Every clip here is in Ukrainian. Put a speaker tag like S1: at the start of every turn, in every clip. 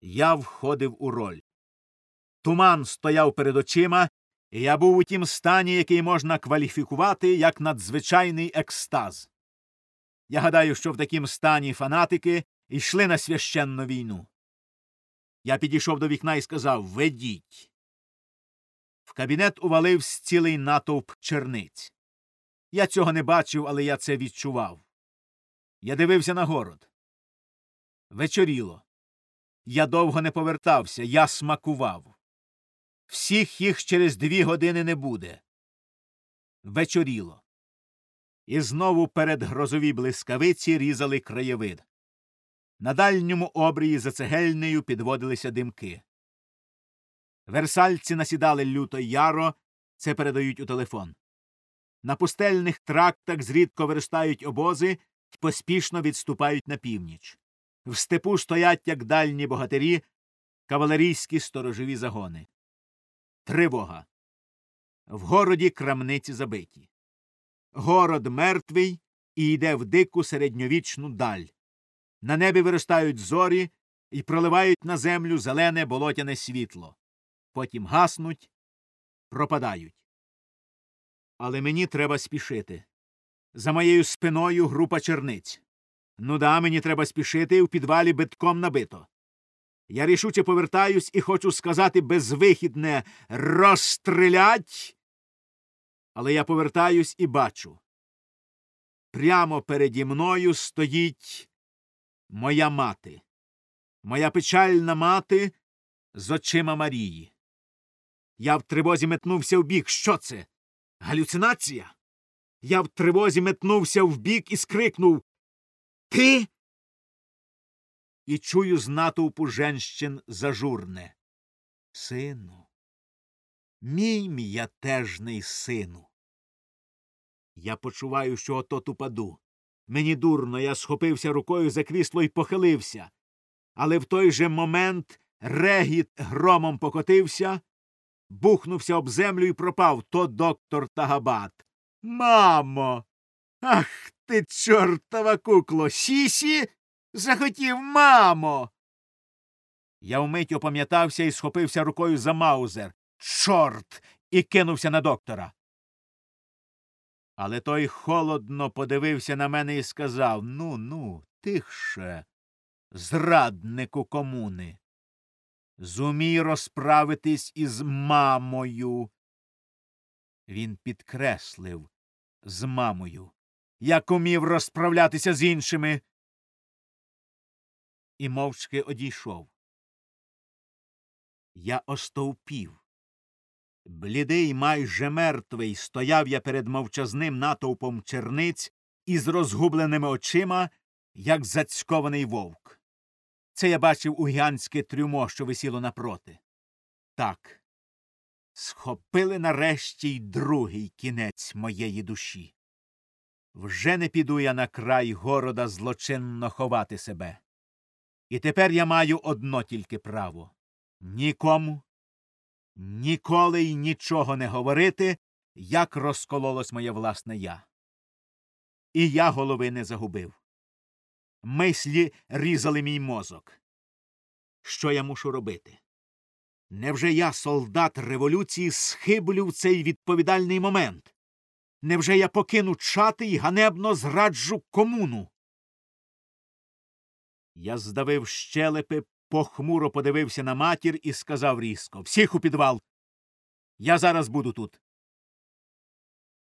S1: Я входив у роль. Туман стояв перед очима, і я був у тім стані, який можна кваліфікувати як надзвичайний екстаз. Я гадаю, що в такім стані фанатики йшли на священну війну. Я підійшов до вікна і сказав Ведіть. В кабінет увалився цілий натовп черниць. Я цього не бачив, але я це відчував. Я дивився на город. Вечоріло. Я довго не повертався, я смакував. Всіх їх через дві години не буде. Вечоріло. І знову перед грозові блискавиці різали краєвид. На дальньому обрії за цегельнею підводилися димки. Версальці насідали люто яро, це передають у телефон. На пустельних трактах зрідко виростають обози й поспішно відступають на північ. В степу стоять, як дальні богатирі, кавалерійські сторожові загони. Тривога. В городі крамниці забиті. Город мертвий і йде в дику середньовічну даль. На небі виростають зорі і проливають на землю зелене болотяне світло. Потім гаснуть, пропадають. Але мені треба спішити. За моєю спиною група черниць. Ну да, мені треба спішити в підвалі битком набито. Я рішуче повертаюсь і хочу сказати безвихідне розстрілять. Але я повертаюсь і бачу. Прямо переді мною стоїть моя мати, моя печальна мати з очима Марії. Я в тривозі метнувся вбік. Що це? Галюцинація? Я в тривозі метнувся вбік і скрикнув Ти? І чую з натовпу женщин зажурне. Сину, мій м'ятежний сину. Я почуваю, що отот упаду. Мені дурно, я схопився рукою за крісло і похилився. Але в той же момент регіт громом покотився, бухнувся об землю і пропав то доктор Тагабат. Мамо. Ах ти, чортова кукло. Сісі захотів, мамо. Я вмить опам'ятався і схопився рукою за маузер. Чорт. і кинувся на доктора. Але той холодно подивився на мене і сказав Ну, ну, тихше, зраднику комуни. Зумій розправитись із мамою. Він підкреслив з мамою, як умів розправлятися з іншими. І мовчки одійшов. Я остовпів. Блідий, майже мертвий, стояв я перед мовчазним натовпом черниць із розгубленими очима, як зацькований вовк. Це я бачив у гігантське трюмо, що висіло напроти. Так. Схопили нарешті й другий кінець моєї душі. Вже не піду я на край города злочинно ховати себе. І тепер я маю одно тільки право нікому, ніколи й нічого не говорити, як розкололось моє власне я. І я голови не загубив. Мислі різали мій мозок. Що я мушу робити? Невже я, солдат революції, схиблю в цей відповідальний момент? Невже я покину чати і ганебно зраджу комуну? Я здавив щелепи, похмуро подивився на матір і сказав різко Всіх у підвал. Я зараз буду тут.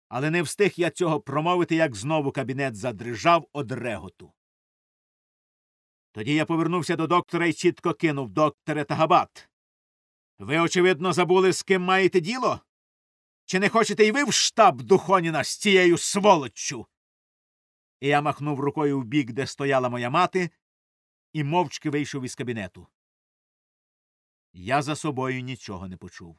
S1: Але не встиг я цього промовити, як знову кабінет задрижав од реготу. Тоді я повернувся до доктора і чітко кинув докторе Тагабат. Ви, очевидно, забули, з ким маєте діло? Чи не хочете й ви в штаб Духоніна з цією сволоччю? І я махнув рукою в бік, де стояла моя мати, і мовчки вийшов із кабінету. Я за собою нічого не почув.